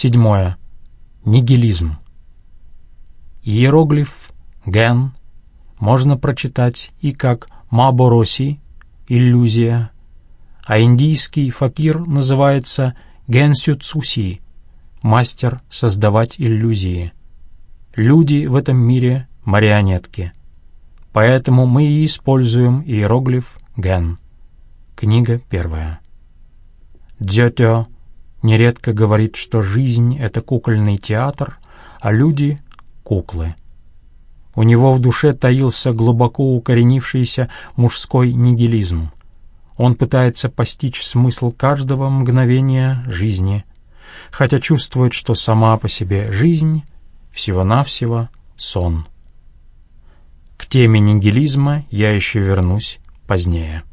Седьмое. Нигилизм. Иероглиф «ген» можно прочитать и как «мабороси» — «иллюзия», а индийский факир называется «генсюцуси» — «мастер создавать иллюзии». Люди в этом мире — марионетки. Поэтому мы и используем иероглиф «ген». Книга первая. Дзётё нередко говорит, что жизнь — это кукольный театр, а люди — куклы. У него в душе таился глубоко укоренившийся мужской нигилизм. Он пытается постичь смысл каждого мгновения жизни, хотя чувствует, что сама по себе жизнь — всего-навсего сон. К теме нигилизма я еще вернусь позднее.